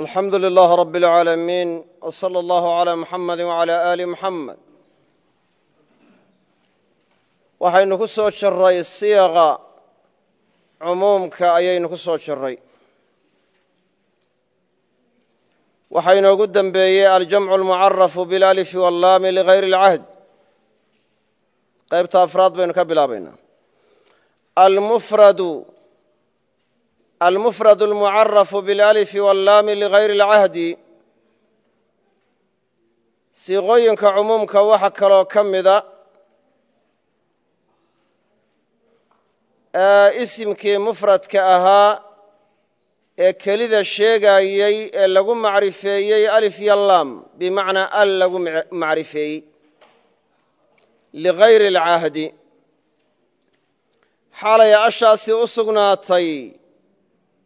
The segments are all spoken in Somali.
alxamdu lilaah rab اlcaalamiin w slى اllahu عalى muxamadi wعalى ali muxamed waxaynu ku soo jiray siyaqa cumuumka ayaynu ku soo jiray waxaa inoogu dembeeyey aljamcu اlmucarafu biاlalifi wallaami ligayr اlcahd qaybta afraad baynu ka bilaabaynaa almufradu almufrad almucarafu bilalif wallaami ligayri اlcahdi siiqooyinka cumuumka waxa kaloo ka mida isimkii mufradka ahaa ee kelida sheegayey ee lagu macrifeeyey alif yalaam bimacnaa al lagu macrifeeyey ligayri اlcahdi xaalay ashaasi u sugnaatay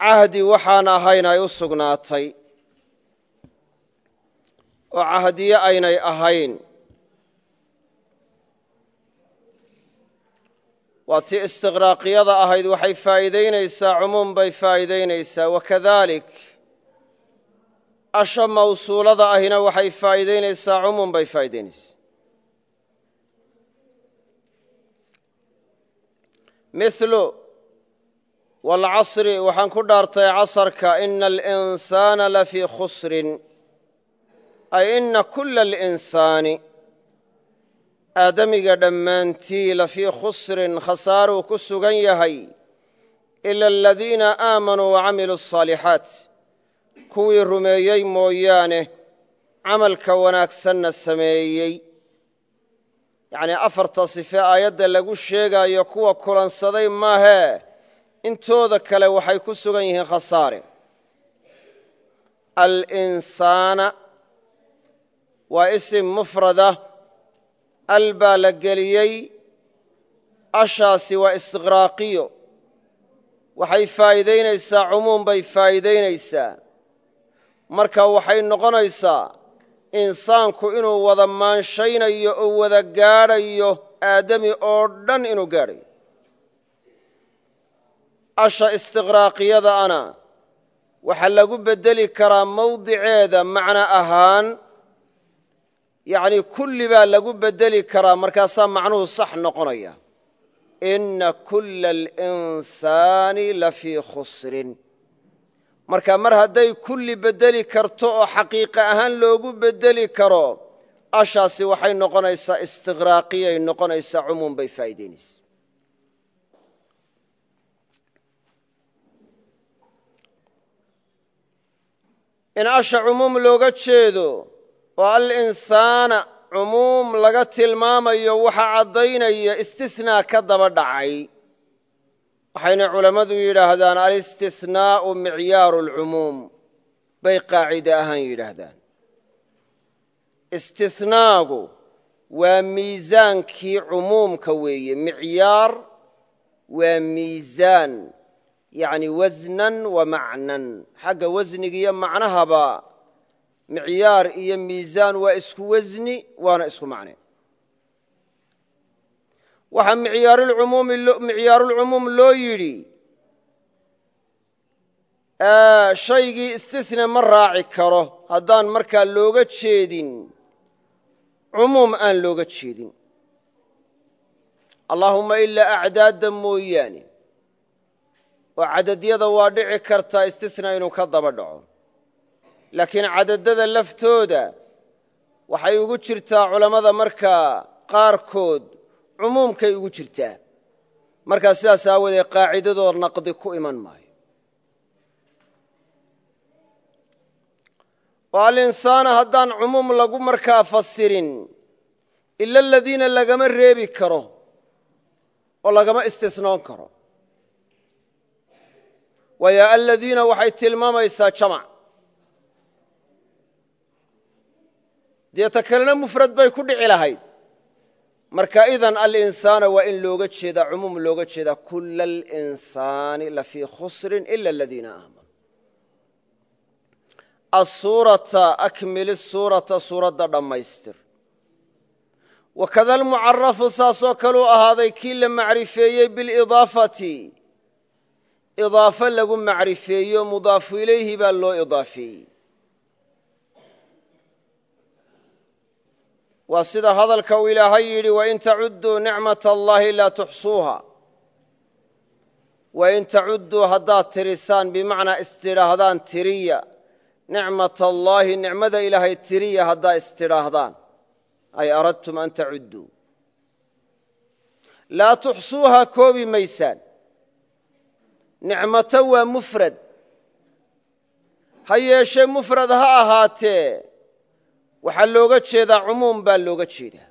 cahdi waxaan ahayn ay u sugnaatay. oo cahdiye aynay ahayn. Waa tii istiqraaqiyada ahayd waxay faa'iidaynaysaa cumuum bay faa'iidaynaysaa. Wakadalik asha mawsuulada ahina waxay faa'iidaynaysaa cumuum bay faa'iidaynaysaa. Milu waalcasri waxaan ku dhaartay casarka ina alinsaana lafii khusrin ay ina kula alinsaani aadamiga dhammaantii lafii khusrin khasaaruu ku sugan yahay ila aladiina aamanuu wacamiluu asaalixaat kuwii rumeeyey mooyaane camalka wanaagsanna sameeyey yacnii afarta sife aayadda lagu sheegaayo kuwa kulansaday maahee intooda kale waxay ku sugan yihiin khasaare. Alinsaana waa isim mufrada. Al baa la geliyey. Ashaasi waa istiqraaqiyo waxay faa'iidaynaysaa cumuum bay faa'iidaynaysaa. Marka waxay noqonaysaa insaanku inuu wada maanshaynayo oo wada gaadhayo aadami oo dhan inuu gaadhayo asha istiqraaqiyada ana. Waxaa lagu beddeli karaa mawdiceeda macno ahaan yacnii kulli baa lagu beddeli karaa markaasaa macnuhu sax noqonaya. Inna kulla alinsaani lafii khusrin. Marka mar hadday kulli beddeli karto oo xaqiiqa ahaan loogu beddeli karo ashaasi waxay noqonaysaa istiqraaqiyay noqonaysaa cumuum bay faa'iidaynaysa in asha cumuum looga jeedo oo alinsaana cumuum laga tilmaamayo waxaa caddaynaya istisnaa ka daba dhacay. Waxayna culammadu yidhaahdaan alistisnaa'u micyaaru alcumuum bay qaacide ahaan yidhaahdaan. Istisnaagu waa miisaankii cumuumka weeye. Micyaar waa miisaan yacni wasnan wa macnan. Xagga wasnigiiyo macnahaba micyaar iyo miisaan waa isku wasni waana isku macne. Waxaa micyaarulcumuum loo yidhi shaygii istisne ma raaci karo. Haddaan markaa looga jeedin cumuum aan looga jeedin. Allaahumma ilaa acdaadda mooyaane oo cadadyada waa dhici kartaa istisna inuu ka daba dhaco. Laakiin cadadada laftooda waxay ugu jirtaa culammada markaa qaarkood cumuumkay ugu jirtaa. Markaa sidaas aawadeed qaacidadoo naqdi ku iman maayo. Oo alinsaana haddaan cumuum lagu markaa fasirin ila aladiina lagama reebi karo oo lagama istisnoon karo waayo aladiina waxay tilmaamaysaa jamac. Dee ta kalena mufrad bay ku dhici lahayd. Marka idan alinsaana waa in looga jeedaa cumuum looga jeedaa kula alinsaani lafii khusrin ila aladiina aamanuu asuurata akmili suurata suuradda dhammaystir. Wakada almucarafu saasoo kaluu ahaaday kii la macrifeeyey bilidaafati idaafo lagu macrifeeyo mudaafu ilayhi baa loo idaafeeyey. Waa sida hadalka uu ilaahay yidhi wain tacuduu nicmaةa اllahi laa tuxsuuha. Wain tacudduu haddaad tirisaan bimacnaa istidhaahdaan tiriya nicmat allaahi nicmada ilaahay tiriya haddaa istidhaahdaan. Ay aradtum an tacudduu laa tuxsuuha koobi maysaan nicmato waa mufrad. Ha yeeshee mufrad ha ahaatee waxaa looga jeedaa cumuum baa looga jeedaa.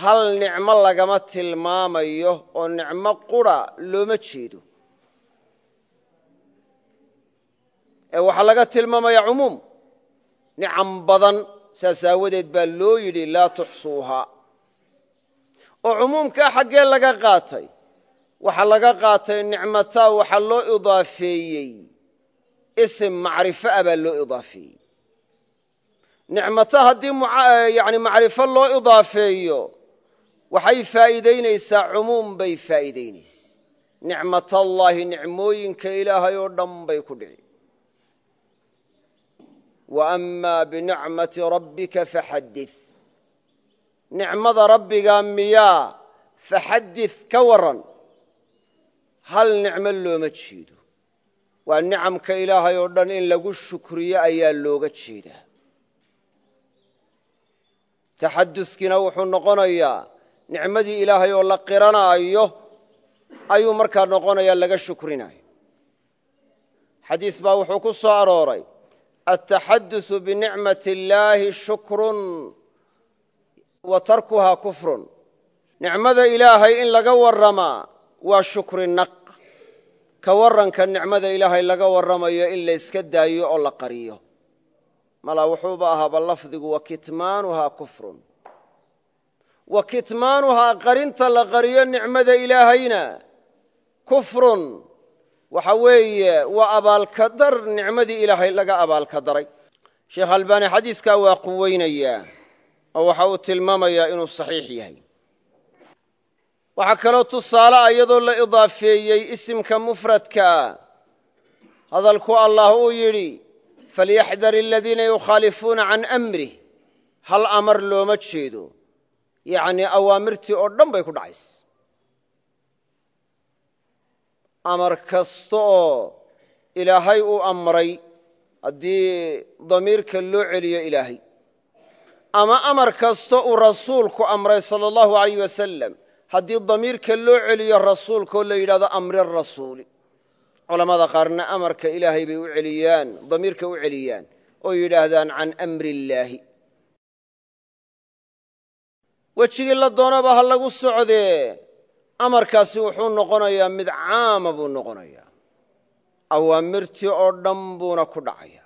Hal nicmo lagama tilmaamayo oo nicmo qura looma jeedo. Ee waxaa laga tilmaamayaa cumuum nicam badan saas aawadeed baa loo yidhi laa tuxsuuhaa. Oo cumuumkaa xaggee laga qaatay waxaa laga qaatay nicmataa waxaa loo idaafeeyey. Isim macrifo ah baa loo idaafeeyey. Nicmata haddii yani macrifo loo idaafeeyo waxay faa'iidaynaysaa cumuum bay faa'iidaynaysaa. Nicmatallaahi nicmooyinka ilaahay oo dhan bay ku dhici. Wa amaa binicmati rabbika faxadid nicmada rabbigaa miyaa faxadid ka waran hal nicmo looma jeedo waa nicamka ilaahay oo dhan in lagu shukriyo ayaa looga jeedaa. Taxaduskiina wuxuu noqonayaa nicmadii ilaahay oo la qiranaayo ayuu markaa noqonayaa laga shukrinayo. Xadiis baa wuxuu ku soo arooray altaxaduثu binicmati اllaahi shukrun wa tarkuhaa kufrun. Nicmada ilaahay in laga warramaa waa shukri naq. Ka warranka nicmada ilaahay laga warramayo in la yska daayo oo la qariyo. Malaa wuxuuba ahaaba lafdigu wa kitmaanuhaa kufrun. Wa kitmaanuhaa qarinta la qariyo nicmada ilaahayna. Kufrun waxa weeye waa abaalkadar nicmadii ilaahay laga abaalkadaray sheekh albaani xadiiskaa waa quweynayaa oo waxa uu tilmaamayaa inuu saxiix yahay waxaa kaloo tusaale ah iyadoo la idaafeeyey isimka mufradkaa hadalku allah uu yidhi falyaxdar aladiina yukhaalifuuna can amrih hal amar looma jeedo. Yacnii awaamirtii oo dhan bay ku dhacaysa. Amar kasta oo ilaahay uu amray haddii damiirka loo celiyo ilaahay. Ama amar kasta uu rasuulku amray sala allahu alayh wasalam haddii damiirka loo celiyo rasuulkaoo la yidhahdo amri rasuuli culamada qaarna amarka ilaahay bay u celiyaan damiirka u celiyaan oo yidhaahdaan can amri illaahi wejigii la doonaba ha lagu socdee amarkaasi wuxuu noqonayaa mid caama buu noqonayaa. Awaamirtii oo dhan buuna ku dhacaya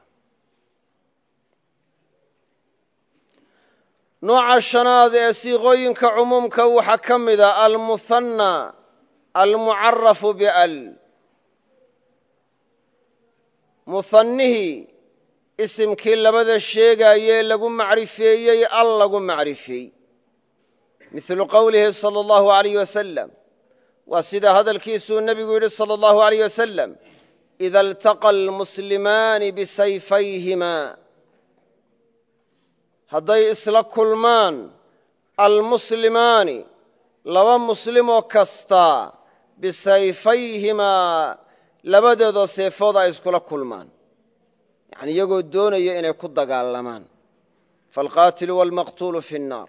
nooca shanaad ee siiqooyinka cumuumka waxaa ka mida almuhanna almucarafu bial muhannihii isimkii labada sheegaayee lagu macrifeeyey al lagu macrifeey milu qowlihi salى اllahu alayh wasalam waa sida hadalkiisuu nebigu yidhi salى اllahu alayh wasalam ida altaqa almuslimaani bisayfayhima hadday isla kulmaan almuslimaani laba muslimoo kasta bisayfayhimaa labadoodoo seefooda ay iskula kulmaan. Yani iyagoo doonaya inay ku dagaalamaan. Faalqaatilu waalmaqtuulu fi nnaar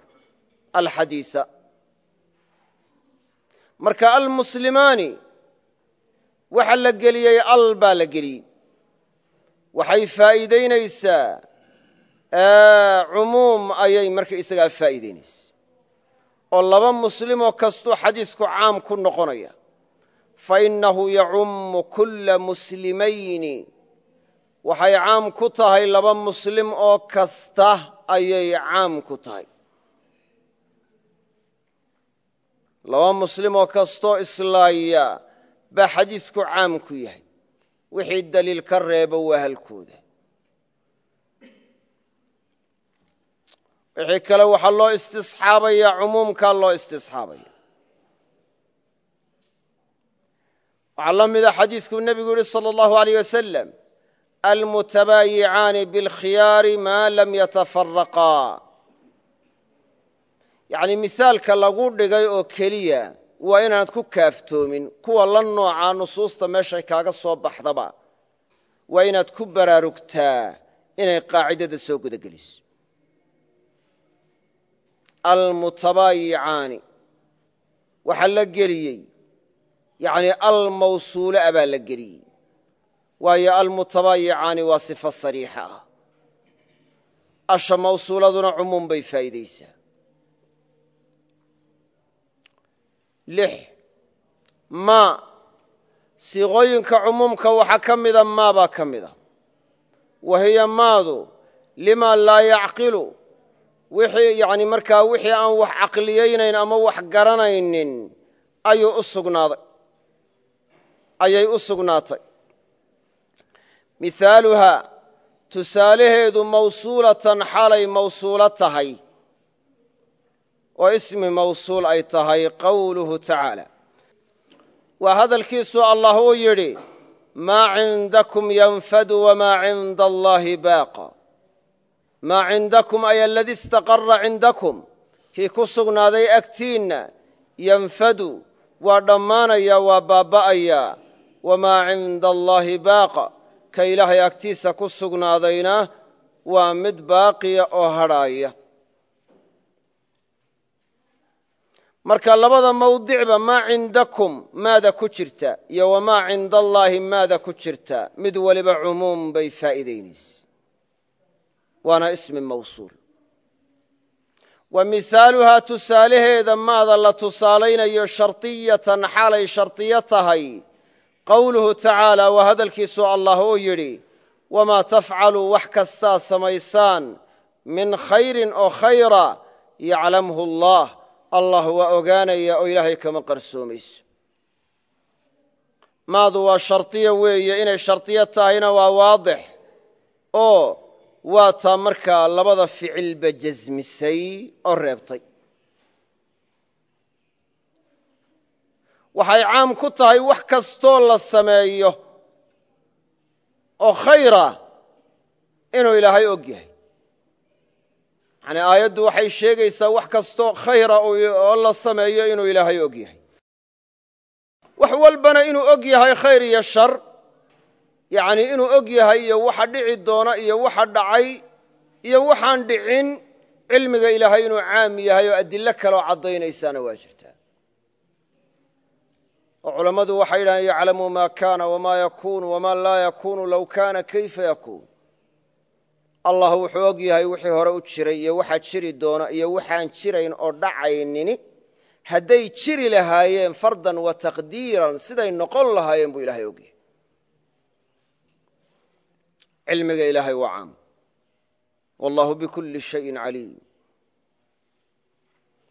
alxadiisa. Marka almuslimaani waxa la geliyey al baa la geliyey. Waxay faa'iidaynaysaa cumuum ayay marka isagaa faa'iidaynaysa oo laba muslimoo kastuu xadiisku caam ku noqonaya. Fainnahu yacummu kulla muslimayni. Waxay caam ku tahay laba muslim oo kasta ayay caam ku tahay. Laba muslim oo kastoo islaaya baa xadiisku caam ku yahay. Wixii daliil ka reebo waa halkooda wixii kale waxaa loo istisxaabaya cumuumkaa loo istisxaabaya waxaa la mida xadiiskuu nebigu yihi salى اllahu عalيyه wasalam almutabaayicaani biاlkhiyaari maa lam yatafaraqaa yacni misaalka lagu dhigay oo keliya waa inaanad ku kaaftoomin kuwa la noocaa nusuusta meeshay kaaga soo baxdaba waa inaad ku baraarugtaa inay qaacidada soo guda geliso almutabaayicaani waxaa la geliyey yani almawsuule a baa la geliyey. Waayo almutabaayicaani waa sifo sariixa ah. Asha mawsuuladuna cumuum bay faa'iideysaa lix ma siiqooyinka cumuumka waxaa ka mida maa baa ka mida. Wa maadu lima laa yacqilu wixii yani markaa wixii aan wax caqliyaynayn ama wax garanaynin ayuu u ayay u sugnaatay. Mihaaluhaa tusaalaheedu mawsuulatan xaalay mawsuulo tahay. Oo ismi mawsuul ay tahay qowluhu tacaala. Waa hadalkiisu allah uu yidhi maa cindakum yanfadu wamaa cinda allaahi baaqa maa cindakum ay aladii istaqara cindakum. Kii ku sugnaaday agtiinna yanfadu waa dhammaanaya waa baabba'ayaa wamaa cinda allaahi baaqa. Ka ilaahay agtiisa ku sugnaadayna waa mid baaqiya oo hadhaaya. Marka labada mawdicba maa cindakum maada ku jirta? Iyo wamaa cinda allaahi maada ku jirta? Mid waliba cumuum bay faa'iidaynaysa waana ismi mawsuul. Wa misaaluhaa tusaalaheeda maada la tusaalaynayo shardiyatan xaalay shardiyo tahay qowluhu tacaala waa hadalkiisu allah uu yidhi wamaa tafcaluu wax kastaa samaysaan min khayrin oo khayra yaclamhu allah allah waa ogaanaya oo ilaahay kama qarsoomayso maadu waa shardiyo weeye inay shardiyo tahayna waa waadix. Oo waa taa markaa labada ficilba jasmisay oo reebtay. Waxay caam ku tahay wax kastoo la sameeyo oo khayra inuu ilaahay og yahay. Yani aayaddu waxay sheegaysaa wax kastoo khayra oo la sameeyo inuu ilaahay og yahay. Wax walbana inuu og yahay khayr iyo shar yani inuu og yahay iyo waxa dhici doona iyo waxa dhacay iyo waxaan dhicin cilmiga ilaahay inuu caam yahay oo adilo kaleoo caddaynaysaana waa jirtaa. Oo culammadu waxay yidhahdeen yaclamu ma kana wama yakunu wama laa yakunu low kana kayfa yakun allah wuxuu og yahay wixii hore u jiray iyo waxa jiri doona iyo waxaan jirayn oo dhacaynini hadday jiri lahaayeen fardan wa taqdiiran siday noqon lahaayeen buu ilahay og yahay cilmiga ilaahay waa caam. Wallahu bikulli shayin caliim.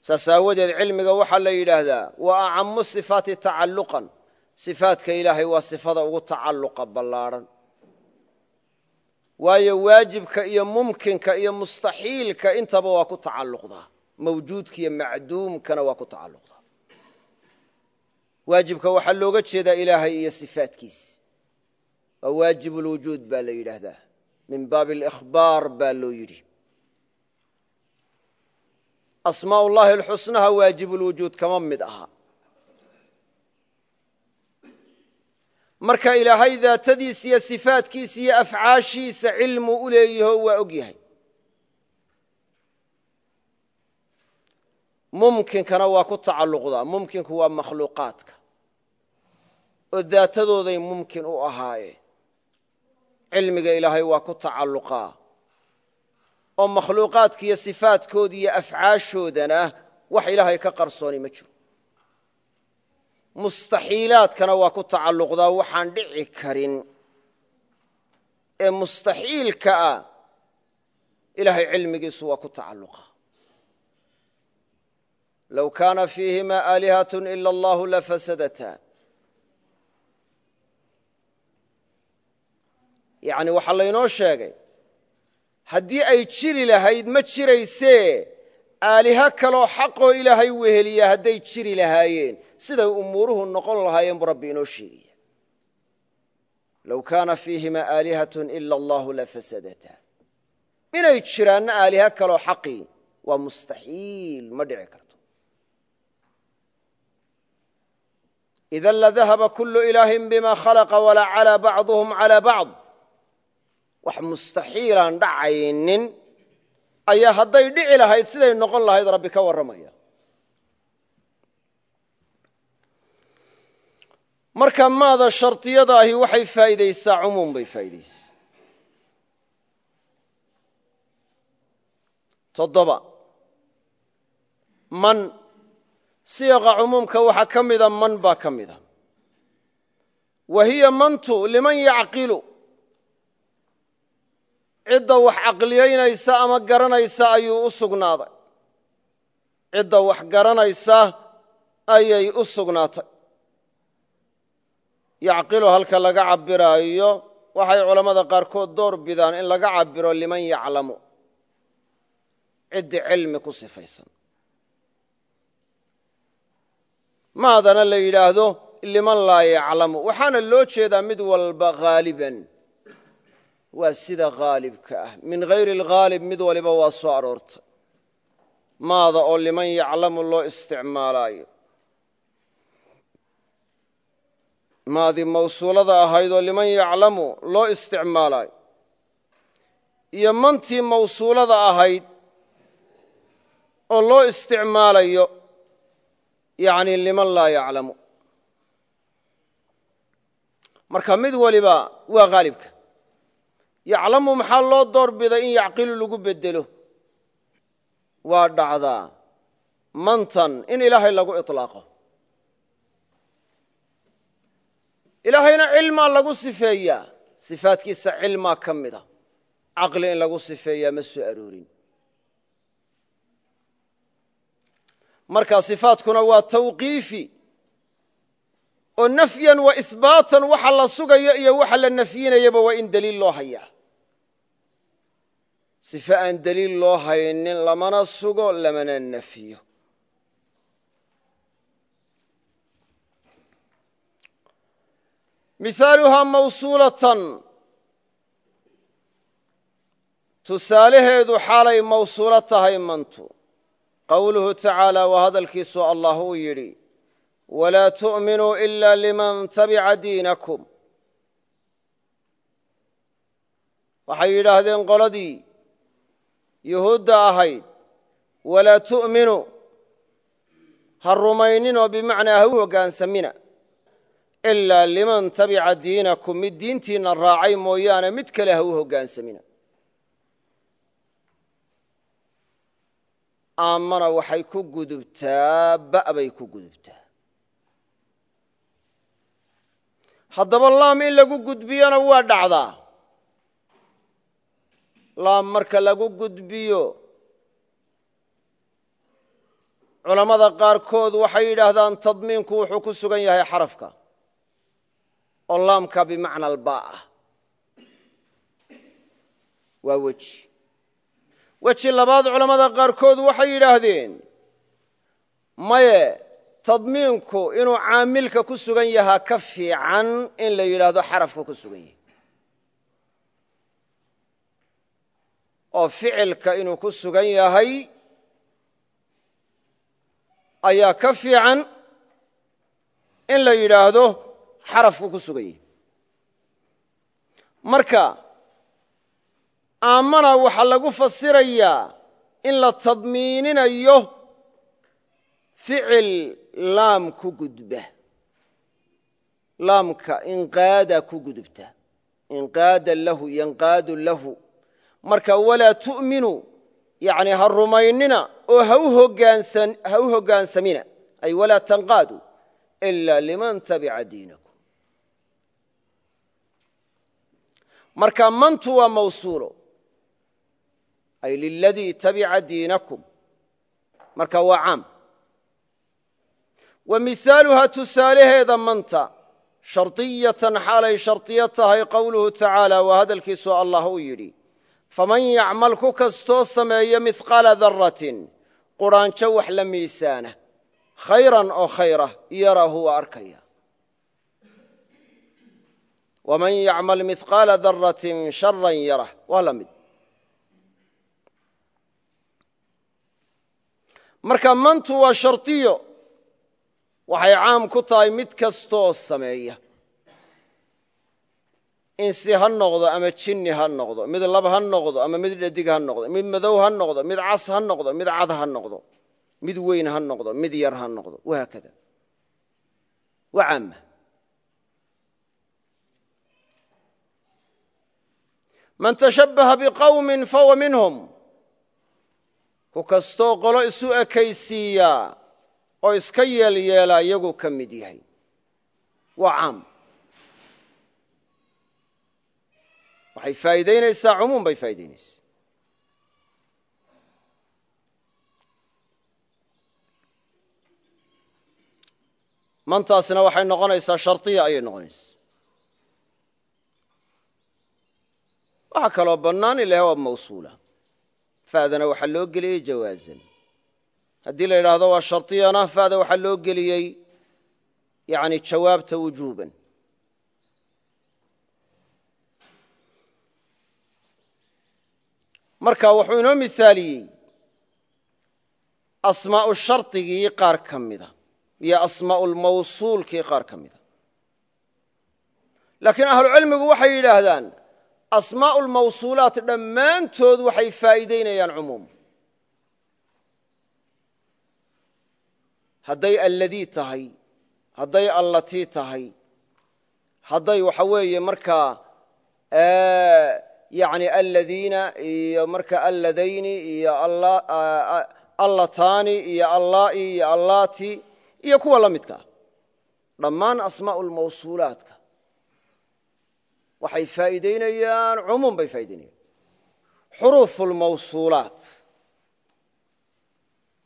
Saas aawadeed cilmiga waxaa la yidhaahdaa waa acamu sifaati tacalluqan. Sifaadka ilaahay waa sifada ugu tacalluqa ballaadhan waayo waajibka iyo mumkinka iyo mustaxiilka intaba waa ku tacalluqdaa. Mawjuudka iyo macduumkana waa ku tacalluqdaa. Waajibka waxaa looga jeedaa ilaahay iyo sifaadkiisa waa waajib ulwujuud baa la yidhaahdaa. Min baabi alikhbaar baa loo yidhi. Asmaa ullahi alxusnaha waajibulwujuud kama mid aha. Marka ilaahay daatadiisa iyo sifaadkiisa iyo afcaashiisa cilmu u leeyaho waa og yahay. Mumkinkana waa ku tacalluqdaa mumkinku waa makhluuqaadka oo daatadooday mumkin u ahaayeen cilmiga ilaahay waa ku tacalluqaa. oo makhluuqaadka iyo sifaadkooda iyo afcaashoodana wax ilaahay ka qarsooni ma jiro. mustaxiilaadkana waa ku tacalluqdaa waxaan dhici karin ee mustaxiilka ah ilaahay cilmigiisu waa ku tacalluqa low kaana fiihima aalihat ila allahu lafasadata yani waxaa laynoo sheegay. Haddii ay jiri lahayd ma jiraysee. Aaliho kaloo xaqoo ilaahay weheliya hadday jiri lahaayeen. Siday umuuruhu noqon lahaayeen buu rabbi inoo sheegaya. Low kaana fiihima aalihat ila allahu lafasadata inay jiraanna aaliho kaloo xaqii waa mustaxiil ma dhici karto. Ida ladahaba kulu ilaahin bima khalaqa walaa calaa bacduhum calaa bacd wax mustaxiilaan dhacaynin ayaa hadday dhici lahayd siday noqon lahayd rabbi ka warramaya. Marka maada shardiyada ahi waxay faa'iidaysaa cumuum bay faa'iidaysaa toddoba. Man siiqa cumuumka waxaa ka mida man baa ka mida. Wa hiya mantu liman yacqilu cidda wax caqliyaynaysa ama garanaysa ayuu u sugnaaday. Cidda wax garanaysa ayay u sugnaatay. Yacqilu halka laga cabbiraayo waxay culammada qaarkood door bidaan in laga cabbiro liman yaclamu. Ciddi cilmi ku sifaysan. Maadana la yidhaahdo liman laa yaclamu. Waxaana loo jeedaa mid walba haaliban waa sida haalibka ah. Min hayri alghaalib mid waliba waa soo aroortay. Maada oo liman yaclamu loo isticmaalaayo. Maadii mawsuulada ahayd oo liman yaclamu loo isticmaalaayo. Iyo mantii mawsuulada ahayd oo loo isticmaalayo yani liman laa yaclamu. Marka mid waliba waa haalibka yaclamu maxaa loo door biday in yacqilu lagu bedelo? Waa dhacdaa mantan in ilaahay lagu iطlaaqo ilaahayna cilmaa lagu sifeeyaa sifaadkiisa cilmaa ka mida caqli in lagu sifeeyaa ma soo aroorin. Marka sifaadkuna waa tawqiifi. Oo nafyan wa isbaatan waxa la sugayo iyo waxa la nafyinayaba waa in deliil loo hayaa sife aan deliil loo haynin lamana sugo lamana nafyo misaaluhaa mawsuulatan. Tusaalaheedu xaalay mawsuulo tahay mantu. Qowluhu tacaala waa hadalkiisu allah uu yidhi walaa tu'minuu ila liman tabica diinakum. Waxay yidhaahdeen qoladii yuhuudda ahayd walaa tu'minu ha rumayninoo bimacnaa ha u hoggaansamina ilaa liman tabica diinakum mid diintiinna raacay mooyaane mid kale ha u hoggaansamina aamana waxay ku gudubtaa ba' bay ku gudubtaa. Haddaba laam in lagu gudbiyona waa dhacdaa laam marka lagu gudbiyo. Culammada qaarkood waxay yidhaahdaan tadmiinku wuxuu ku sugan yahay xarafka. Oo laamka bimacna albaa ah. Waa weji. Weji labaad culammada qaarkood waxay yidhaahdeen maye tadmiinku inuu caamilka ku sugan yahaa ka fiican in la yidhaahdo xarafka ku sugan yahay oo ficilka inuu ku sugan yahay ayaa ka fiican in la yidhaahdo xarafku ku sugan yahay. Marka aamana waxaa lagu fasirayaa in la tadmiininayo ficil laam ku gudba laamka inqaada ku gudubta inqaada lahu yanqaadu lahu marka walaa tu'minu yani ha rumaynina oo ha u hoggaansamina ay walaa tanqaadu ila liman tabica diinakum. Marka mantu waa mawsuulo ay liladii tabica diinakum marka waa caam. Wa misaaluhaa tusaalaheeda manta shardiyatan xaalay shardiyo tahay qowluhu tacaala waa hadalkiisu allah uu yidhi faman yacmal ku kastoo sameeya mihqaala daratin qudhaanjo wax la miisaana khayran oo khayra yarahu waa arkaya waman yacmal mihqaala daratin sharan yarah waa la mid marka mantu waa shardiyo waxay caam ku tahay mid kastooo sameeya insi ha noqdo ama jinni ha noqdo mid lab ha noqdo ama mid dhadig ha noqdo mid madow ha noqdo mid cas ha noqdo mid cad ha noqdo mid weyn ha noqdo mid yar ha noqdo. Wahaakada waa caama. Man tashabbaha biqawmin fahuwa minhum. Ku kastoo qolo isu ekaysiiyaa oo iska yeelyeelaa iyaguu ka mid yahay. Waa caam waxay faa'iidaynaysaa cumuum bay faa'idaynaysaa mantaasina waxay noqonaysaa shardiya ayay noqonaysaa. Waxaa kaloo bannaan ilaah waa mawsuula. Fa'dana waxaa loo geliyey jawaazan haddii la yidhaahdo waa shardiyana fa'da waxaa loo geliyey yani jawaabta wujuuban marka wuxuu inoo misaaliyey asmaa'u shardigii qaar ka mida iyo asmaa'u lmawsuulkii qaar ka mida laakiin ahlucilmigu waxay yidhaahdaan asmaa'u lmawsuulaat dhammaantood waxay faa'iidaynayaan cumuum. Hadday alladii tahay hadday allatii tahay hadday waxa weeye markaa yani alladiina iyo marka alladayni iyo allataani iyo allaa'i iyo allaati iyo kuwa la midka. Ah dhammaan lmawsuulaatka waxay faa'iidaynayaan cumuum bay faa'idaynayaan xuruufu lmawsuulaat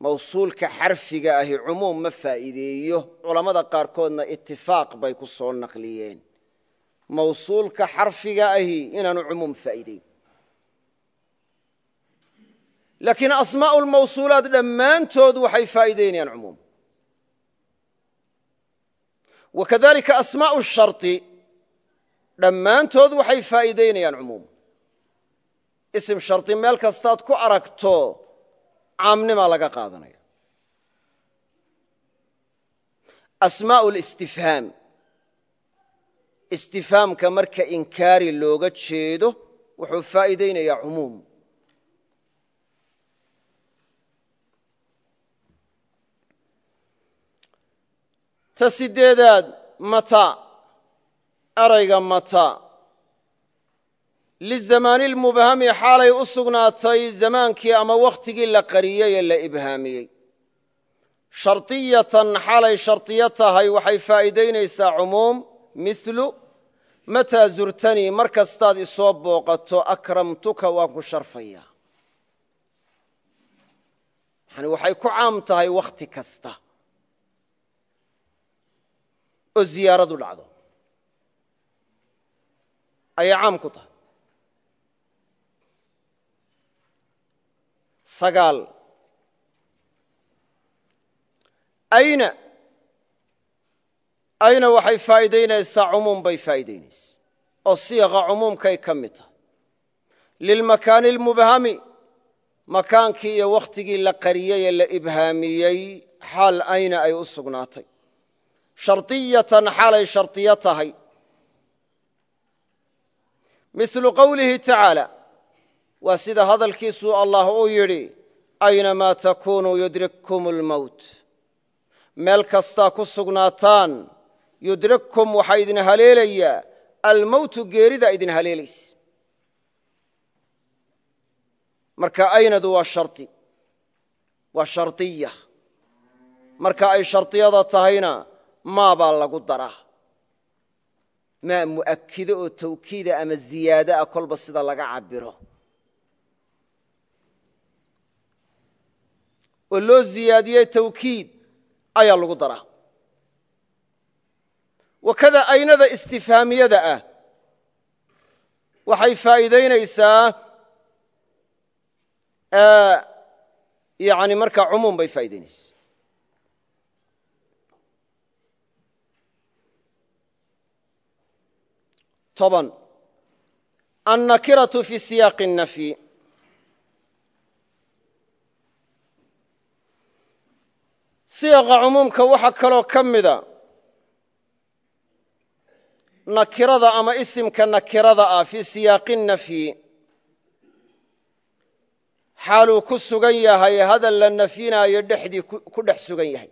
mawsuulka xarfiga ahi cumuum ma faa'iideeyo. Culammada qaarkoodna itifaaq bay ku soo naqliyeen mawsuulka xarfiga ahi inaanu cumuum faa'iideyn laakiin asmaa'u lmawsuulaat dhammaantood waxay faa'iidaynayaan cumuum. Wa kadalika asmaa'u shardi dhammaantood waxay faa'iidaynayaan cumuum. Isim shardi meel kastaad ku aragto caamnimaa laga qaadanaya. Asmaa'u listifhaam istifhaamka marka inkaari looga jeedo wuxuu faa'iidaynayaa cumuum. Ta sideedaad mata. Erayga mata. Lizamaani lmubhami xaalay u sugnaatay zamaankii ama wakhtigii la qariyey ee la ibhaamiyey. Shardiyatan xaalay shardiyo tahay waxay faa'iidaynaysaa cumuum. Milu mataa zurtanii mar kastaad isoo booqato akramtuka waan ku sharfayaa. Yani waxay ku caam tahay wakhti kasta. Oo ziyaaradu dhacdo. Ayay caam ku tahay. Sagaal ayna waxay faa'iidaynaysaa cumuum bay faa'iidaynaysaa. oo siiqa cumuumkay ka mid tahay. Lilmakaani اlmubhami makaankii iyo wakhtigii la qariyey ee la ibhaamiyey xaal ayna ay u sugnaatay. Shardiyatan xaalay shardiyo tahay. Milu qowlihi tacaala waa sida hadalkiisuu allah uu yidhi aynamaa takunuu yudrikkum اlmowt meel kastaa ku sugnaataan yudrikkum waxaa idin haleelayaa almowtu geerida idin haleelaysa. Marka aynadu waa shari waa shardiya marka ay shardiyada tahayna maa baa lagu daraa. Maa mu'akido oo tawkiida ama ziyaado ah kolba sida laga cabiro oo loo ziyaadiyey tawkiid ayaa lagu daraa wakada aynada istifhaamiyada ah waxay faa'iidaynaysaa yani markaa cumuum bay faa'idaynaysaa toban annakiratu fi siyaaqi الnafyi siyaqa cumuumka waxaa kaloo ka mida nakirada ama isimka nakirada ah fii siyaaqi nafyi xaaluu ku sugan yahay hadal la nafyinaayo dhexdii ku dhex sugan yahay.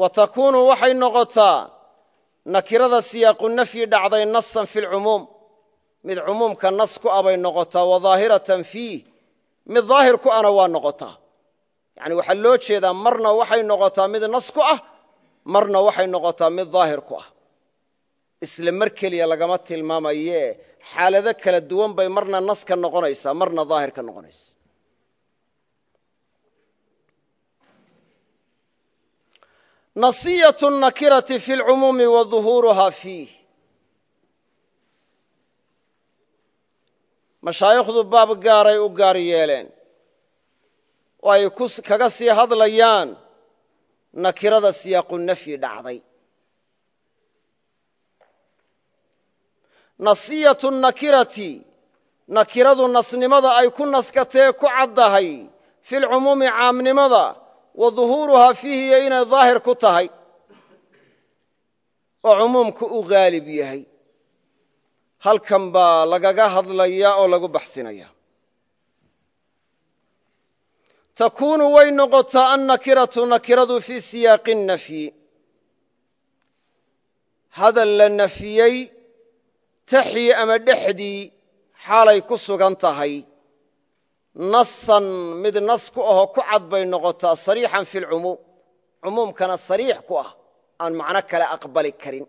Wa takuunu waxay noqotaa nakirada siyaaqu nafyi dhacday nasan fi lcumuum mid cumuumka nas ku ah bay noqotaa wa daahiratan fiih mid daahir ku ana waa noqotaa. Yani waxaa loo jeedaa marna waxay noqotaa mid nas ku ah marna waxay noqotaa mid daahir ku ah. Isla mar keliya lagama tilmaamaye xaalado kala duwan bay marna nas ka noqonaysaa marna daahir ka noqonaysa. Nasiyatu nakirati fi lcumuumi wa duhuuruhaa fiih. Mashaayikhdu baab gaaray u gaar yeeleen. Oo ay kaga sii hadlayaan nakirada siyaaqu nafyi dhacday. Nasiyatu nakirati nakiradu nasnimada ay ku naskatee ku caddahay fi lcumuumi caamnimada wa duhuuruhaa fiihi iyo inay daahir ku tahay oo cumuumku u gaalib yahay. Halkan baa lagaga hadlaya oo lagu baxsinaya takuunu way noqotaa annakiratu nakiradu fii siyaaqi nafyi hadal la nafiyey taxii ama dhexdii xaalay ku sugan tahay nasan mid nas ku ahoo ku cad bay noqotaa sariixan fi lcumuum cumuumkana sariix ku ah aan macno kale aqbali karin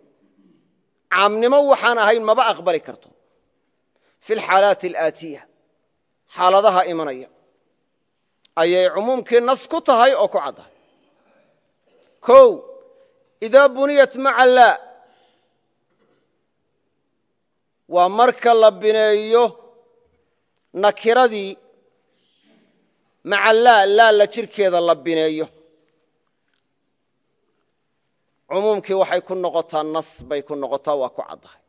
caamnimo waxaan ahayn maba aqbali karto fi lxaalaati alaatiya xaaladaha imanaya ayay cumuumkii nas ku tahay oo ku caddahay kow idaa buniyat maca laa waa marka la bineeyo nakiradii maca laa laa la jirkeeda la bineeyo. Cumuumkii waxay ku noqotaa nas bay ku noqotaa waa ku caddahay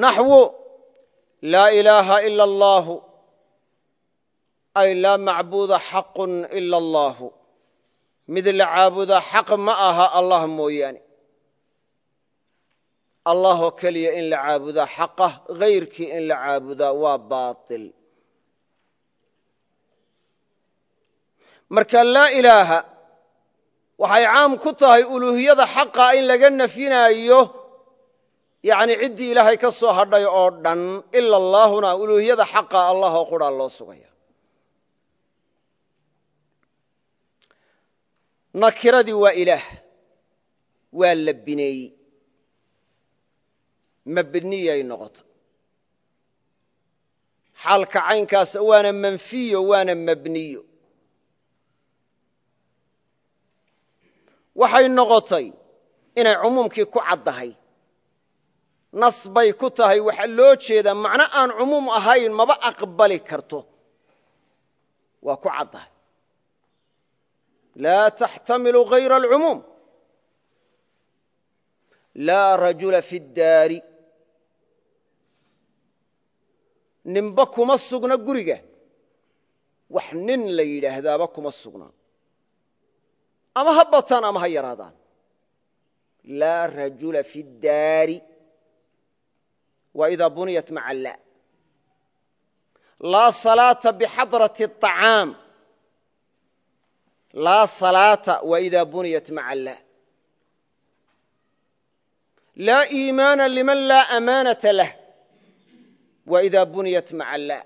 naxwu laa ilaaha ila allaahu ay laa macbuuda xaqun ila allaahu. Mid la caabudaa xaq ma aha allah mooyaane. Allahoo keliya in la caabudaa xaqah hayrkii in la caabudaa waa baatil. Marka laa ilaaha waxay caam ku tahay uluuhiyada xaqa in laga nafyinaayo yani ciddii ilaahay ka soo hadhay oo dhan ila allaahuna uluuhiyada xaqa allahoo quraa loo sugaya nakiradii waa ilaah. Waa la bineeyey. Mabniyay noqota xaalka caynkaas waana manfiyo waana mabniyo. Waxay noqotay inay cumuumkii ku caddahay. Nas bay ku tahay waxaa loo jeedaa. Macno aan cumuum ahayn maba aqbali karto. Waa ku caddahay laa taxtamilu hayra alcumuum laa rajula fi اdaari ninba kuma sugna guriga wax nin la yidhaahdaaba kuma sugna ama ha bataan ama ha yaraadaan laa rajula fi اdaari waa idaa buniyat maca la laa salaata bixadrati الطacaam laa salaata waa idaa buniyat maca la laa iimaana liman laa amaanata lah waa idaa buniyat maca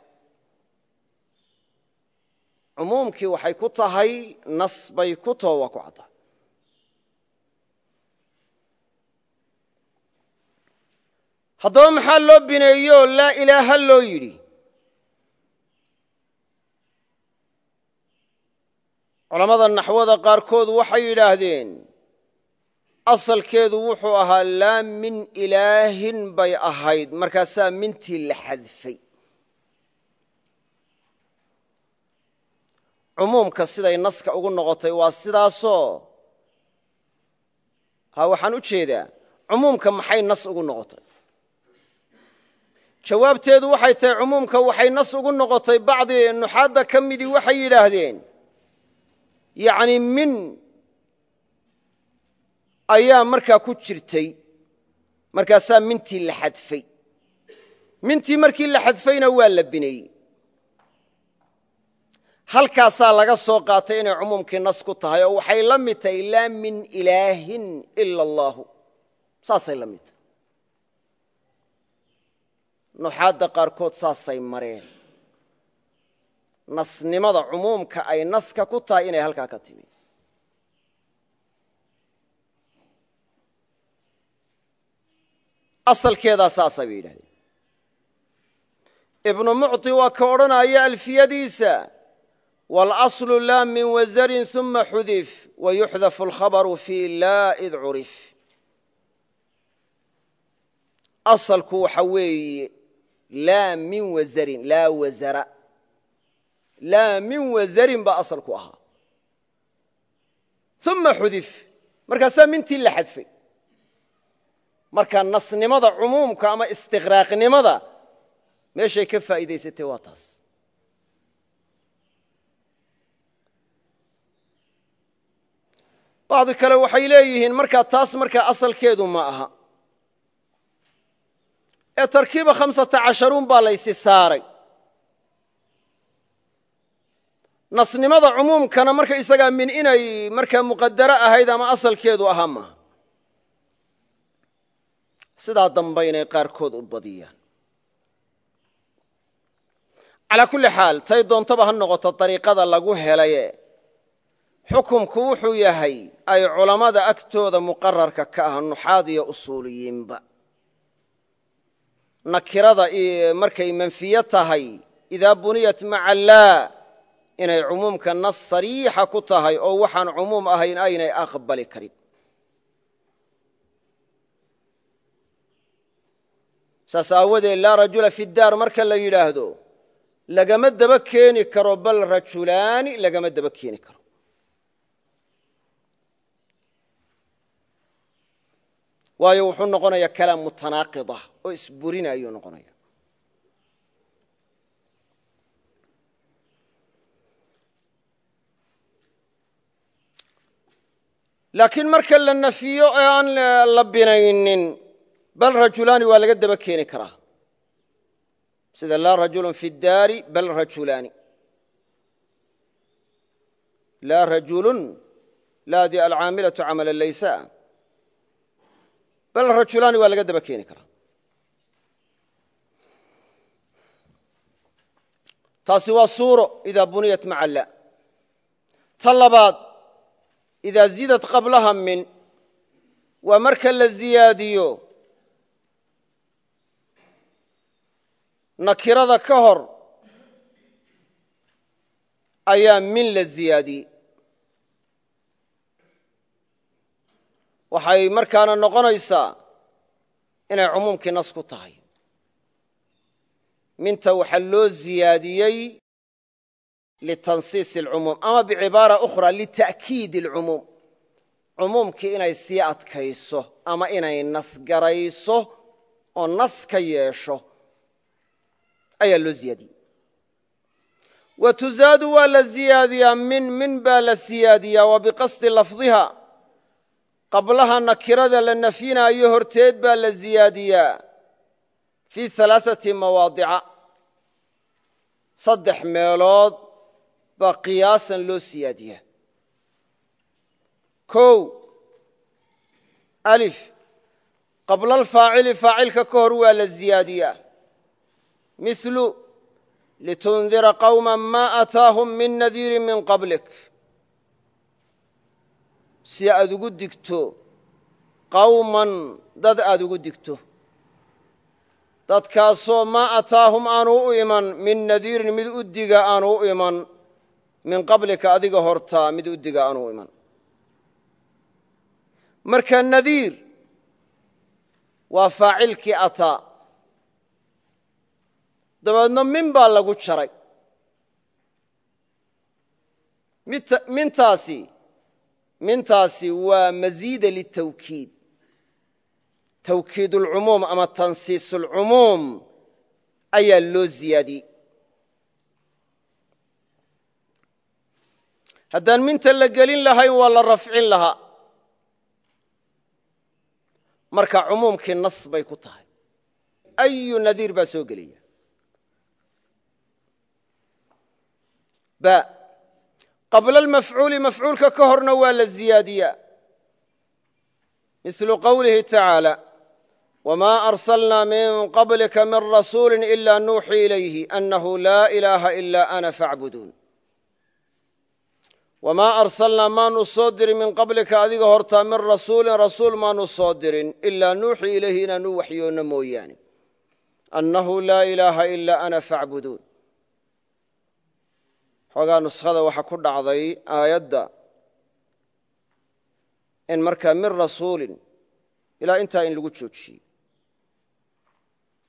cumuumkii waxay ku tahay nas bay ku waa ku cadda haddaba maxaa loo bineeyo laa ilaaha loo yidhi culammada naxwada qaarkood waxay yidhaahdeen asalkeedu wuxuu ahaa laa min ilaahin bay ahayd markaasaa mintii la xadfay. Cumuumka siday naska ugu noqotay waa sidaasoo ha waxaan u jeedaa cumuumka maxay nas ugu noqotay? Jawaabteedu waxay tahay cumuumka waxay nas ugu noqotay bacdi nuxaadda ka midii waxay yidhaahdeen yacni min ayaa markaa ku jirtay markaasaa mintii la xadfay. Mintii markii la xadfayna waa la bineeyey halkaasaa laga soo qaatay inay cumuumkii nas ku tahay oo waxay la mid tahay laa min ilaahin ila allaahu saasay la mid tahay nuxaadda qaarkood saasay mareen nasnimada cumuumka ay naska ku tahay inay halkaa ka timi asalkeedaa saasa bay yidhahdeen ibnu mucطi waa ka odhanaya alfiyadiisa wاlaslu laa min wazarin ثuma xudif wayuxdafu اlkhabaru fii laa id curif asalku waxa weeye laa min wazarin laa wazara laa min wazarin baa asalku ahaa. Uma xudif. Markaasaa mintii la xadfay. Marka nasnimada cumuumka ama istiqraaqnimada meeshay ka faa'iidaysatay waa taas. Bacdi kale waxay leeyihiin markaa taas markaa asalkeedu ma aha. Ee tarkiiba khamsata casharuun baa laysi saaray nasnimada cumuumkana marka isagaa min inay markaa muqadaro ahayd ama asalkeedu ahaa maaha sidaa dambe inay qaarkood u badiyaan. Calaa kulli xaal tay doontaba ha noqoto dariiqada lagu helaye. Xukumku wuxuu yahay ay culammada agtooda muqararka ka ah nuxaad iyo usuuliyiinba nakirada markay manfiye tahay idaa buniyat maca laa inay cumuumka nas sariixa ku tahay oo waxaan cumuum ahayn aynay aqbali karin. Saas aawadeed laa rajula fi daar marka la yidhaahdo lagama daba keeni karo bal rajulaani lagama daba keeni karo. Waayo wuxuu noqonayaa kalaam mutanaaqida oo isburinayuu noqonaya laakiin marka la nafiyo ee aan la binaynin bal rajulaani waa laga daba keeni karaa. Sida laa rajulu fi اdaari bal rajulaani. Laa rajulun laadi alcaamilatu camala laysa. Bal rajulaani waa laga daba keeni karaa. Taasi waa suuro idaa buniyat maca la ta labaad idaa ziidad qablaha min waa marka la ziyaadiyo nakirada ka hor ayaa min la ziyaadiyey waxay markaana noqonaysaa inay cumuumkii nas ku tahay minta waxaa loo ziyaadiyey litansiis اlcumuum ama bicibaara ukhra lita'kiid اlcumuum cumuumkii inay sii adkayso ama inay nasgarayso oo nas ka yeesho ayaa loo ziyaadiyey wa tuzaadu waa la ziyaadiyaa min min baa la siyaadiyaa wa biqasdi lafdiha qablaha nakirada la nafyinaayo horteed baa la ziyaadiyaa fii alaaثati mawaadica saddex meelood baa qiyaasan loo siyaadiyaa kow alif qabla alfaacili faacilka ka hor waa la ziyaadiyaa milu litundira qawma ma ataahum min nadiiri min qablik si aad ugu digto qawman dad aad ugu digto dadkaasoo maa ataahum aanu u iman min nadiirin mid u diga aanu u iman min qablika adiga hortaa mid u diga aanu u iman. Marka nadiir waa faacilkii ataa dabeedna min baa lagu jaray. Mintaasi mintaasi waa masiida litawkiid. Tawkiid اlcumuum ama tansiis اlcumuum ayaa loo ziyaadiyey haddaan minta la gelin lahayn waa la rafcin lahaa. Marka cumuumkii nas bay ku tahay. Ayu nadiir baa soo gelaya. Ba qabla almafcuuli mafcuulka ka horna waa la ziyaadiyaa. Mislu qowlihi tacaalى wma arsalnaa min qablika min rasuuli ila nuuxii ilayhi anahu laa ilaaha ila ana faacbuduun wamaa arsalnaa maanu soo dirin min qablika adiga hortaa min rasuulin rasuul maanu soo dirin ilaa nuuxii ilayhi inaanu waxyoonno mooyaane. Annahu laa ilaaha ila ana faacbuduun xoogaa nuskhada waxaa ku dhacday aayadda in markaa min rasuulin ilaa intaa in lagu joojiyey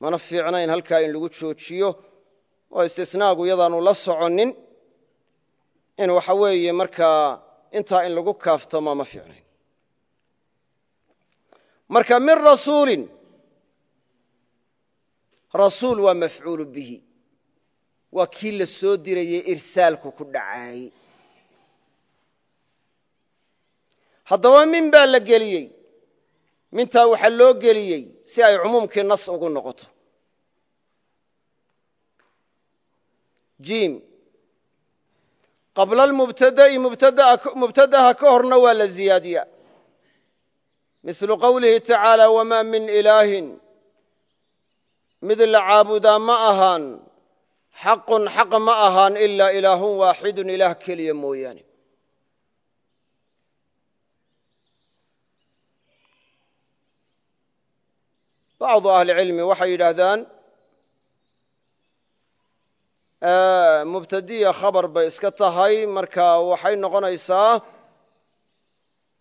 mana fiicnayn halkaa in lagu joojiyo oo istisnaagu yadaanu la soconnin in waxa weeye markaa intaa in lagu kaaftoma ma fiicnayn. Marka min rasuulin rasuul waa mafcuulu bihi. Waa kii la soo dirayey irsaalku ku dhacaayey haddaba min baa la geliyey. Mintaa waxaa loo geliyey si ay cumuumkii nas ugu noqoto. Jim qabla almubtada'i mubtadaha ka horna waa la ziyaadiyaa mislu qowlihi tacaala wamaa min ilaahin mid la caabudaa ma ahaan xaqun xaq ma ahaan ilaa ilaahun waaxidun ilaah keliya mooyaane bacdu ahlicilmi waxay yidhaahdaan mubtadiya khabar bay iska tahay. Marka waxay noqonaysaa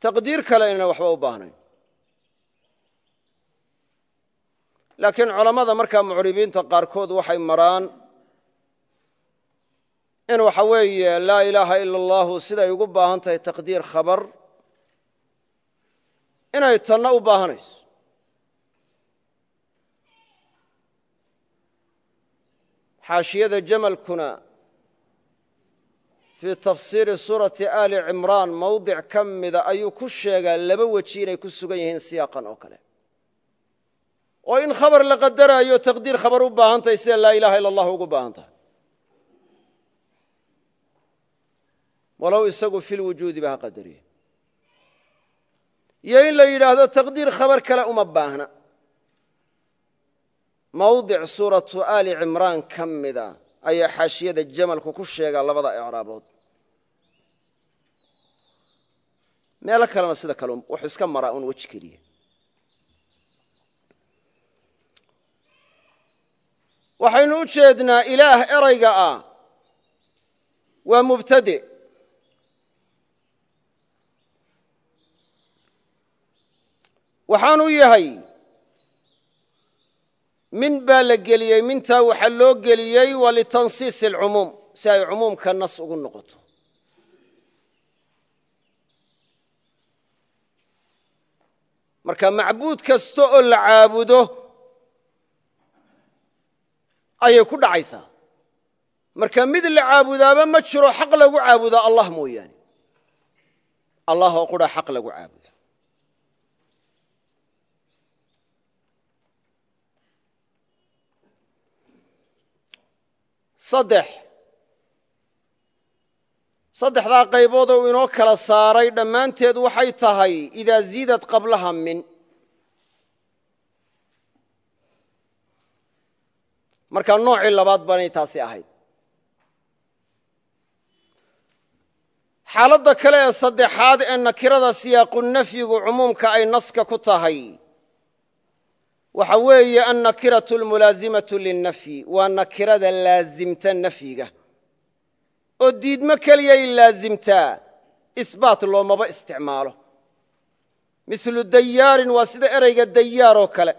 taqdiir kale inayna waxba u baahnayn. Laakiin culammada markaa mucribiinta qaarkood waxay maraan in waxa weeye laa ilaaha ila allahu siday ugu baahan tahay taqdiir khabar inay tanna u baahanayso xaashiyada jamalkuna fii tafsiiri suurati aali cimraan mawdic ka mida ayuu ku sheegaa laba weji inay ku sugan yihiin siyaaqan oo kale. Oo in khabar la qadaraayo taqdiir khabar u baahan tahay sida laa ilaha ila allah ugu baahan tahay walow isagu fi lwujuudi ba ha qadariye. Iyo in la yidhaahdo taqdiir khabar kale uma baahna mawdic suuratu aali cimraan ka mida ayaa xaashiyada jamalku ku sheegaa labada icraabood. Meelo kalena sida kale wuxuu iska maraa un weji keliya. Waxaynu u jeednaa ilaah erayga ah waa mubtade waxaanu yahay min baa la geliyey mintaa waxaa loo geliyey waa litansiis alcumuum si ay cumuumka nas ugu noqoto. Marka macbuud kasta oo la caabudo ayay ku dhacaysaa. Marka mid la caabudaaba ma jiro xaq lagu caabudaa allah mooyaane. Allah oo qura xaq lagu caabuda saddex. Saddexdaa qaybood uu inoo kala saaray dhammaanteed waxay tahay idaa ziidad qablaha min markaa noocii labaad banay taasi ahayd. Xaaladda kale ee saddexaad ee nakirada siyaaqu nafyigu cumuumka ay naska ku tahay waxa weeye annakiratu almulaazimatu linnafyi waa nakirada laasimta nafyiga. Oo diidmo keliyay laasimtaa isbaat loomaba isticmaalo. Mislu dayaarin waa sida ereyga dayaar oo kale.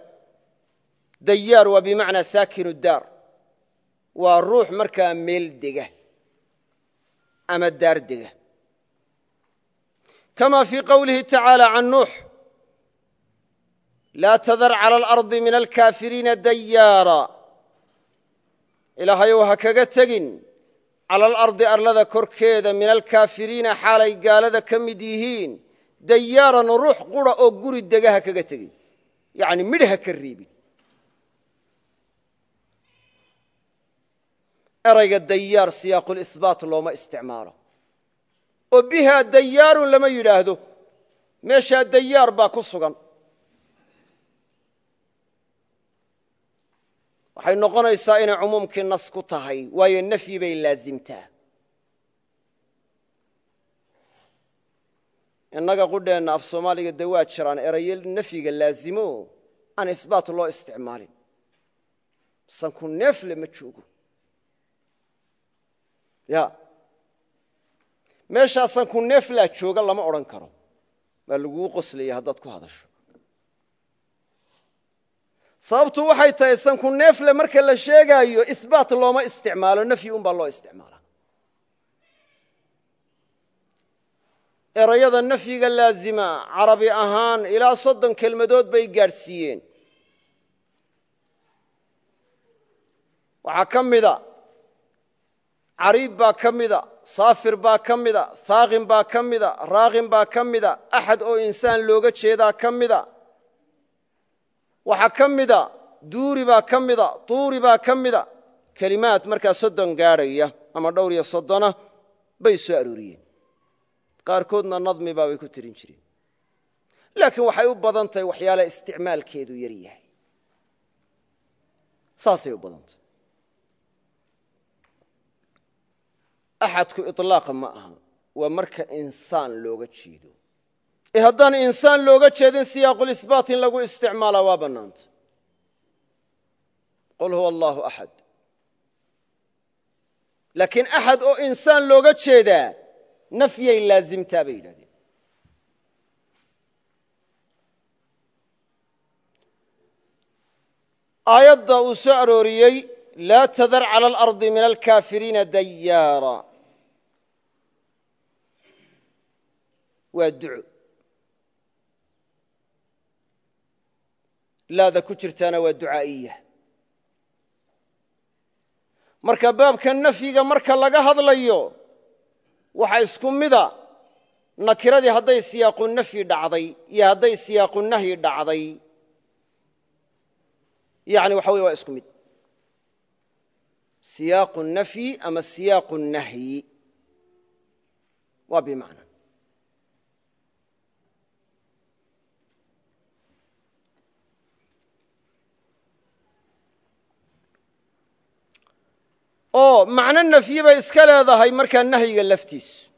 Dayaar waa bimacnaa saakinu daar. Waa ruux markaa meel dega ama daar dega. Kama fii qowlihi tacaala can nuux laa tadar calى alardi min alkaafiriina dayaara ilaahayow ha kaga tegin cala alardi arlada korkeeda min alkaafiriina xaalay gaalada ka mid yihiin dayaaran ruux qura oo guri dega ha kaga tegin yacni midh ha ka reebin erayga dayaar siyaaqulisbaat looma isticmaalo oo bihaa baa ku waxay noqonaysaa inay cumuumkii nas ku tahay waayo nafyi bay laasimtaa innaga qudheenna af soomaaliga de waa jiraan erayo nafyiga laazimo aan isbaat loo isticmaalin. Sanku neefle ma joogo. Ya. Meeshaa sanku neeflaa jooga lama odhan karo. Waa laguu qoslaya haddaad ku hadasho sababtu waxay tahay sanku neefle marka la sheegaayo isbaat looma isticmaalo nafyi un baa loo isticmaala. Erayada nafyiga laazima carabi ahaan ilaa soddon kelmadood bay gaadhsiiyeen. Waxaa ka mida cariib baa ka mida saafir baa ka mida saaqin baa ka mida raaqin baa ka mida axad oo insaan looga jeedaa ka mida waxaa ka mida duuri baa ka mida tuuri baa ka mida. Kelimaad markaa soddon gaadhaya ama dhowr iyo soddona bay soo arooriyeen. Qaarkoodna nadmi baabay ku tirin jireen. Laakiin waxay u badan tahay waxyaala isticmaalkeedu yar yahay. Saasay u badan tahay axadku iطlaaqa ma aha waa marka insaan looga jeedo ee haddaan insaan looga jeedin siyaaqulisbaat in lagu isticmaalaa waa bannaanta. Qul huwa allahu axad laakiin axad oo insaan looga jeedaa nafyay laazimtaa bay yidhahdeen aayadda uu soo arooriyey laa tadar cala alardi min alkaafiriina dayaara. Waa duco laada ku jirtaana waa ducaa'iya marka baabka nafyiga marka laga hadlayo waxa isku mida nakiradii hadday siyaaqu nafyi dhacday iyo hadday siyaaqu nahyi dhacday yani waxa wey waa isku mid. Siyaaqu nafyi ama siyaaqu nahyi waa bimacna oo macno nafyi bay iska leedahay markaa nahyiga laftiisu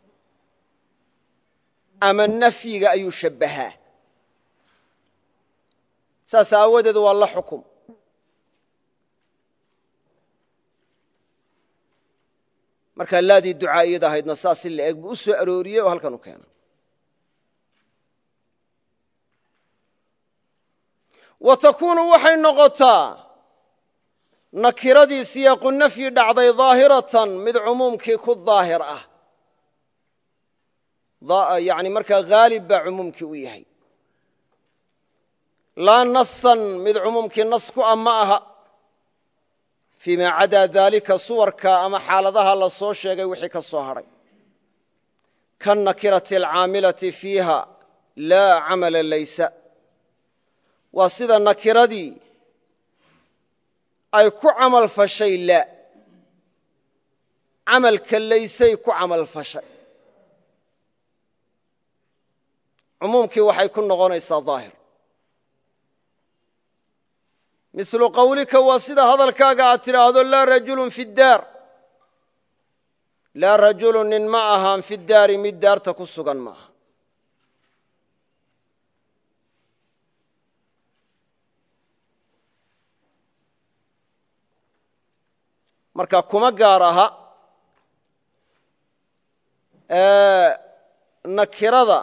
ama nafyiga ayuu shabbahaa. Saas aawadeed waa la xukum. Markaa laadii ducaa'iyad ahaydna saas si la eg buu u soo arooriyey oo halkan u keenay. Wa takuunu waxay noqotaa nakiradii siyaaqu nafyi dhacday daahiratan mid cumuumkii ku daahir ah. Yani markaa haalib baa cumuumkii u yahay. Laa nasan mid cumuumkii nas ku ah ma aha. Fii maa cadaa daalika suwarka ama xaaladaha la soo sheegay wixii ka soo hadhay kannakirati alcaamilati fiiha laa camala laysa. Waa sida nakiradii ay ku camal fashay la. Camalka laysay ku camal fashay. Cumuumkii waxay ku noqonaysaa daahir. Mislu qawlika waa sida hadalkaaga aad tidhaahdo laa rajulun fi daar. Laa rajulu nin ma ahaan fi daari mid daarta ku sugan ma aha marka kuma gaar aha nakirada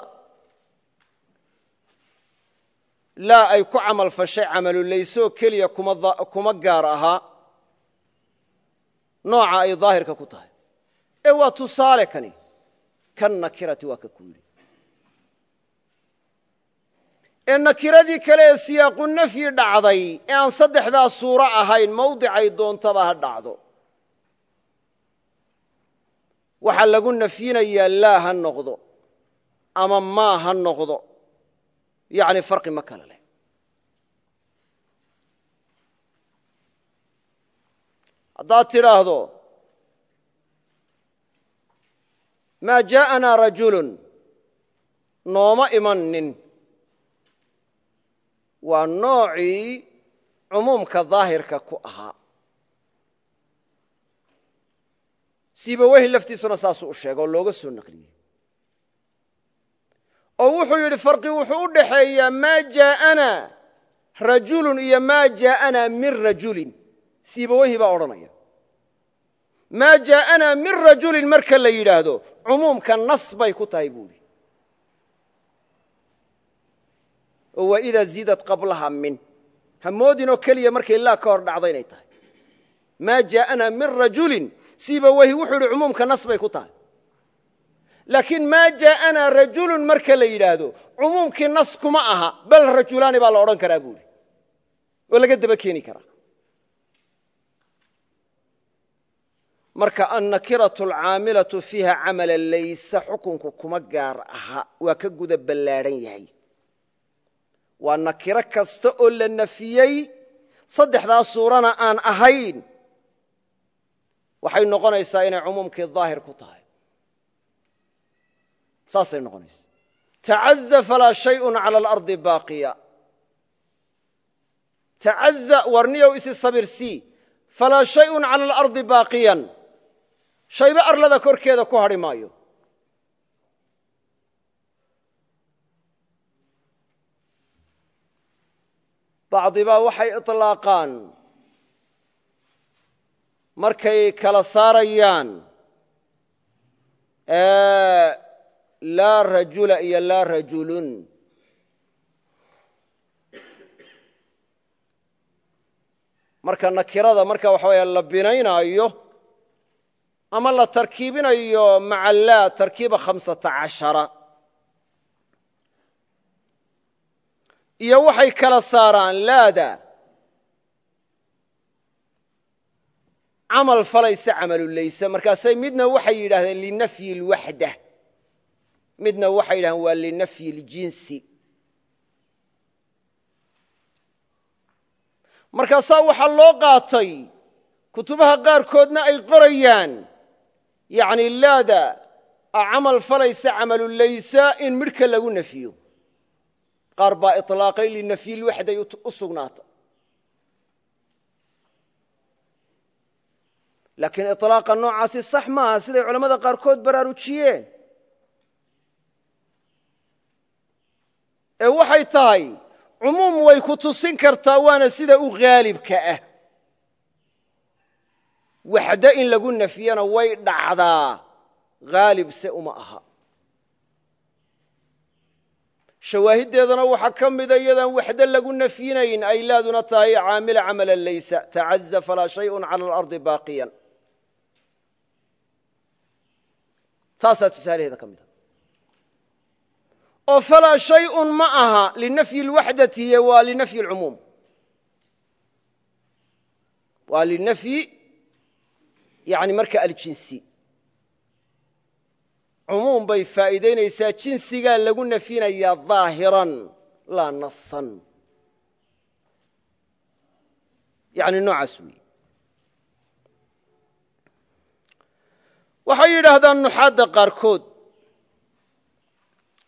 laa ay ku camal fashay camalulayso keliya kuma gaar ahaa nooca ay daahirka ku tahay. Ee waa tusaale kani kan nakirati waa ka ku yidhi. Ee nakiradii kale ee siyaaqu nafyi dhacday ee aan saddexdaa suuro ahayn mawdicay doontaba ha dhacdo waxaa lagu nafyinayaa laa ha noqdo ama maa ha noqdo. Yani farqi ma kale leh. Haddaad tidhaahdo maa jaaءanaa rajulu nooma imanin waa noocii cumuumka daahirka ku ahaa siibaweyhi laftiisuna saasuu u sheega oo looga soo naqliyey. Oo wuxuu yidhi farqi wuxuu u dhaxeeyaa maa jaaana rajulun iyo maa jaaana min rajulin. Siibaweyhi baa odhanaya. Maa jaaana min rajulin marka la yidhaahdo cumuumka nas bay ku tahay buu yidhi. Oo waa idaa ziidad qablaha min. Hamoodin oo keliya markay ilaa ka hor dhacda inay tahay. Maa jaaana min rajulin sibaweyhi wuxuu idhi cumuumka nas bay ku tahay. Laakiin maa jaa'anaa rajulun marka la yidhaahdo cumuumkii nas kuma aha bal rajulaani baa la odhan karaa buuhi oo laga daba keeni karaa. Marka annakiratu alcaamilatu fiiha camala laysa xukunku kuma gaar aha waa ka guda ballaadhan yahay. Waa nakiro kasta oo la nafiyey saddexdaa suurana aan ahayn waxay noqonaysaa inay cumuumkii daahir ku tahay. Saasay noqonaysa tacaza falaa shayun cala alardi baaqiya. Tacaza warniyow isi sabirsii falaa shayun cala alardi baaqiyan. Shayba arlada korkeeda ku hadhi maayo. Bacdibaa waxay ilaaqaan markay kala saarayaan laa rajula iyo laa rajulun. Marka nakirada marka waxa weya la binaynaayo ama la tarkiibinayo maca laa tarkiiba khamsata cashara. Iyo waxay kala saaraan laada camal falaysa camaluleysa markaasay midna waxay yidhaahdeen linafyi lwaxda midna waxay yidhahdeen waa linafyi اljinsi markaasaa waxaa loo qaatay kutubaha qaarkoodna ay qorayaan yacni laada camal falaysa camalu camaluleysa in midhka lagu nafyo qaar baa iطlaaqay linafyi lwaxday u sugnaata laakiin iطlaaqa noocaasi sax maaha siday culamada qaarkood baraarujiyeen. Ee waxay tahay cumuum way ku tusin kartaa waana sida u haalibka ah. Waxde in lagu nafyana way dhacdaa haalibse uma aha. Shawaahiddeedana waxaa ka mida iyadaan waxde lagu nafyinayn ay laaduna tahay caamil camalan laysa tacaza falaa shayun cala alardi baaqiyan. taasaa tusaalaheeda ka mida oo falaa shayءun ma aha linafyi اlwaxdati waa linafyi اlcumuum waa linafyi yani marka aljinsi cumuum bay faa'iidaynaysaa jinsigaa lagu nafyinayaa ظaahiran laa nasan yani noocaas weeye Waxay yidhaahdaan nuxaadda qaarkood